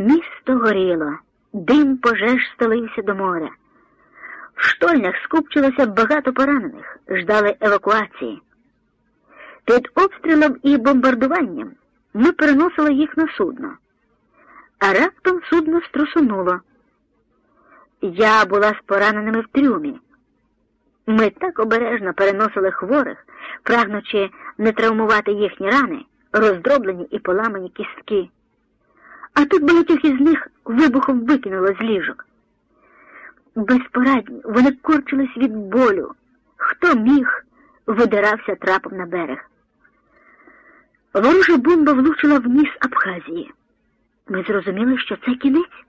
Місто горіло, дим пожеж стелився до моря. В штольнях скупчилося багато поранених, ждали евакуації. Під обстрілом і бомбардуванням ми переносили їх на судно, а раптом судно струсунуло. Я була з пораненими в трюмі. Ми так обережно переносили хворих, прагнучи не травмувати їхні рани, роздроблені і поламані кістки. А тут багатьох із них вибухом викинуло з ліжок. Безпорадні, вони корчились від болю. Хто міг, видирався трапом на берег. Ворожа бомба влучила в ніс Абхазії. Ми зрозуміли, що це кінець.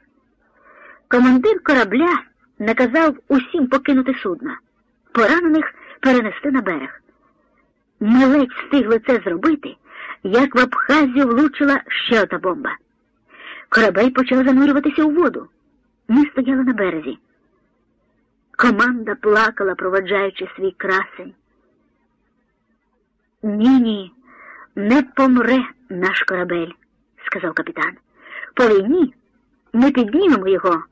Командир корабля наказав усім покинути судно, поранених перенести на берег. Ми ледь встигли це зробити, як в Абхазію влучила ще одна бомба. Корабель почав занурюватися у воду. Ми стояли на березі. Команда плакала, проводжаючи свій красень. Ні, ні, не помре наш корабель, сказав капітан. По війні ми піднімемо його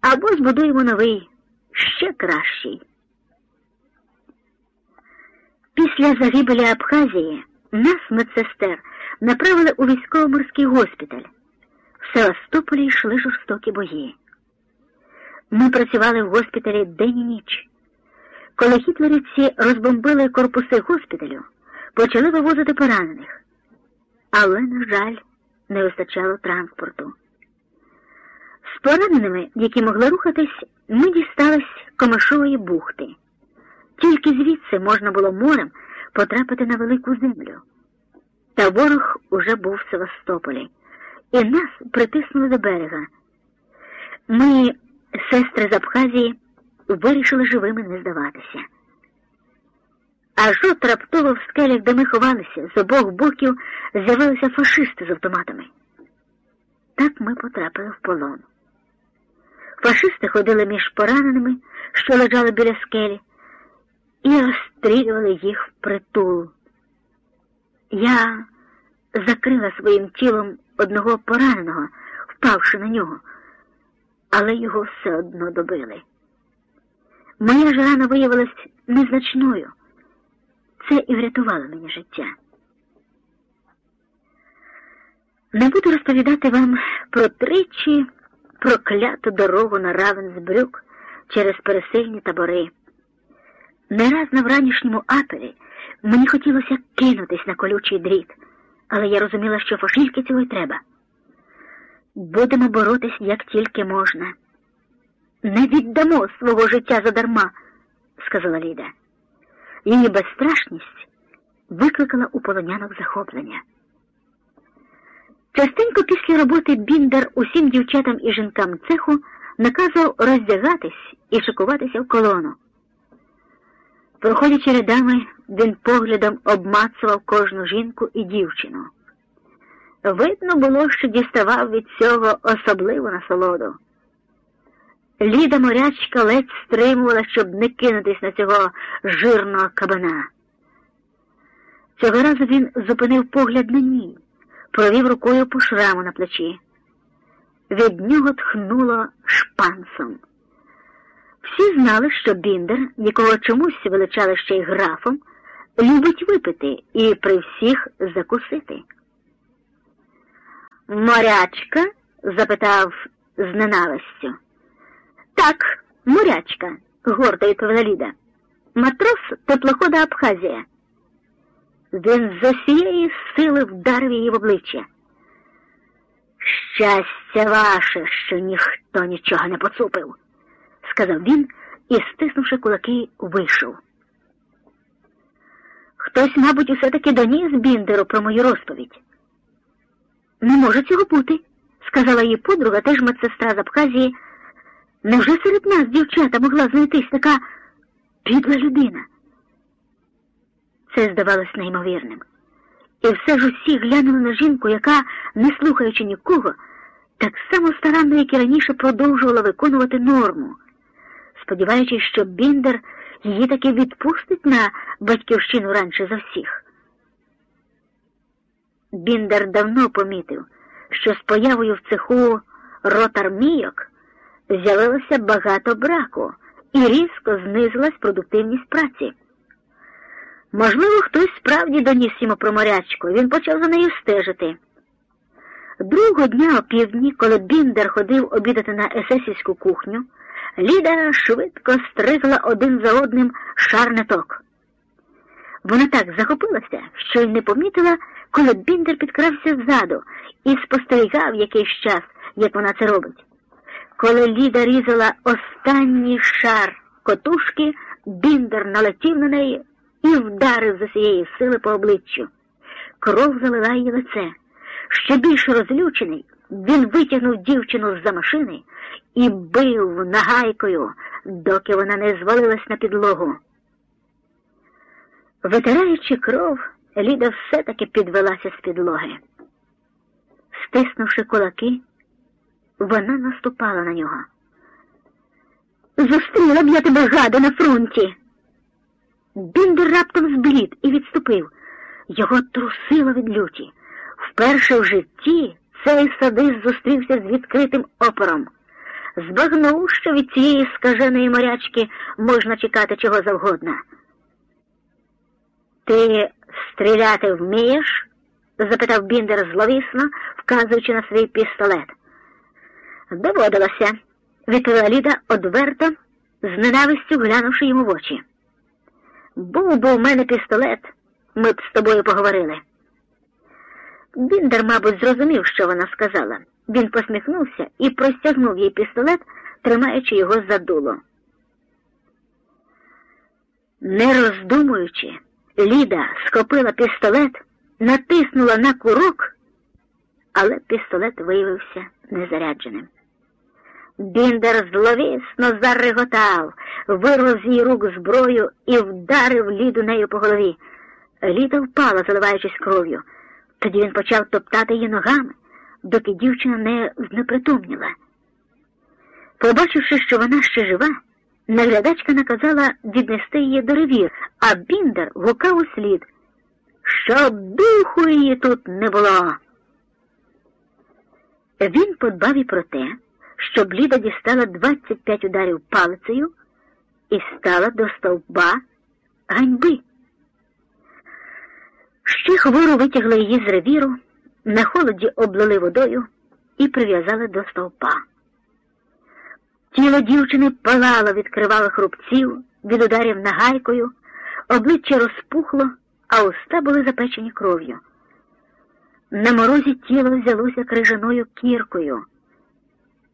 або збудуємо новий, ще кращий. Після загибелі Абхазії нас, медсестер, направили у військово-морський госпіталь. В Севастополі йшли жорстокі бої. Ми працювали в госпіталі день і ніч. Коли гітлерівці розбомбили корпуси госпіталю, почали вивозити поранених. Але, на жаль, не вистачало транспорту. З пораненими, які могли рухатись, ми дістались Комишової бухти. Тільки звідси можна було морем потрапити на велику землю. Та ворог уже був в Севастополі, і нас притиснули до берега. Ми, сестри з Абхазії, вирішили живими не здаватися. Аж от раптово в скелях, де ми ховалися, з обох боків з'явилися фашисти з автоматами. Так ми потрапили в полон. Фашисти ходили між пораненими, що лежали біля скелі, і розстрілювали їх в притул. Я закрила своїм тілом одного пораненого, впавши на нього, але його все одно добили. Моя ж рана виявилась незначною. Це і врятувало мені життя. Не буду розповідати вам про тричі прокляту дорогу на Равенсбрюк через пересильні табори. Не раз на вранішньому апелі мені хотілося кинутись на колючий дріт, але я розуміла, що фашистки цього й треба. Будемо боротись як тільки можна. Не віддамо свого життя задарма, сказала Ліда. Її безстрашність викликала у полонянок захоплення. Частенько після роботи Біндер усім дівчатам і жінкам цеху наказував роздягатись і шикуватися в колону. Проходячи рядами, він поглядом обмацував кожну жінку і дівчину. Видно було, що діставав від цього особливу насолоду. Ліда морячка ледь стримувала, щоб не кинутись на цього жирного кабана. Цього разу він зупинив погляд на ній, провів рукою по шраму на плечі. Від нього тхнуло шпансом. Всі знали, що Біндер, якого чомусь величали ще й графом, любить випити і при всіх закусити. Морячка? запитав з ненавистю. Так, морячка, гордо відповіла Ліда. Матрос теплохода Абхазія. Він з усієї сили вдарив її в обличчя. Щастя ваше, що ніхто нічого не поцупив, сказав він і, стиснувши кулаки, вийшов. Хтось, мабуть, усе таки доніс Біндеру про мою розповідь. Не може цього бути, сказала її подруга, теж медсестра з Абхазії. Невже серед нас, дівчата, могла знайтись така підла людина? Це здавалось неймовірним. І все ж усі глянули на жінку, яка, не слухаючи нікого, так само старанно, як і раніше, продовжувала виконувати норму, сподіваючись, що Біндер її таки відпустить на батьківщину раніше за всіх. Біндер давно помітив, що з появою в цеху ротармійок з'явилося багато браку і різко знизилась продуктивність праці. Можливо, хтось справді доніс йому про морячку, він почав за нею стежити. Другого дня опівдні, коли Біндер ходив обідати на есесівську кухню, Ліда швидко стригла один за одним шарнеток. Вона так захопилася, що й не помітила, коли Біндер підкрався ззаду і спостерігав якийсь час, як вона це робить. Коли Ліда різала останній шар котушки, Біндер налетів на неї і вдарив з усієї сили по обличчю. Кров залила її лице. Ще більш розлючений, він витягнув дівчину з-за машини і бив нагайкою, доки вона не звалилась на підлогу. Витираючи кров, Ліда все-таки підвелася з підлоги. Стиснувши кулаки, вона наступала на нього. Зустріла б я тебе гада на фронті. Біндер раптом зблід і відступив. Його трусило від люті. Вперше в житті цей садист зустрівся з відкритим опором. Збагнув, що від цієї скаженої морячки можна чекати чого завгодно. Ти стріляти вмієш? запитав Біндер зловісно, вказуючи на свій пістолет. Доводилося, відповіла Ліда одверто, з ненавистю глянувши йому в очі. Був би у мене пістолет, ми б з тобою поговорили. Біндер, мабуть, зрозумів, що вона сказала. Він посміхнувся і простягнув їй пістолет, тримаючи його за дуло. Не роздумуючи, Ліда схопила пістолет, натиснула на курок, але пістолет виявився незарядженим. Біндер зловісно зареготав, вирвав з її рук зброю і вдарив ліду нею по голові. Ліда впала, заливаючись кров'ю. Тоді він почав топтати її ногами, доки дівчина не знепритомніла. Побачивши, що вона ще жива, наглядачка наказала віднести її до ревір, а Біндер гукав у слід, щоб духу її тут не було. Він подбав і про те, щоб Ліда дістала 25 ударів палицею і стала до стовба ганьби. Ще хвору витягли її з ревіру, на холоді облили водою і прив'язали до стовпа. Тіло дівчини палало від кривавих рубців, від ударів нагайкою, обличчя розпухло, а уста були запечені кров'ю. На морозі тіло взялося крижаною кіркою.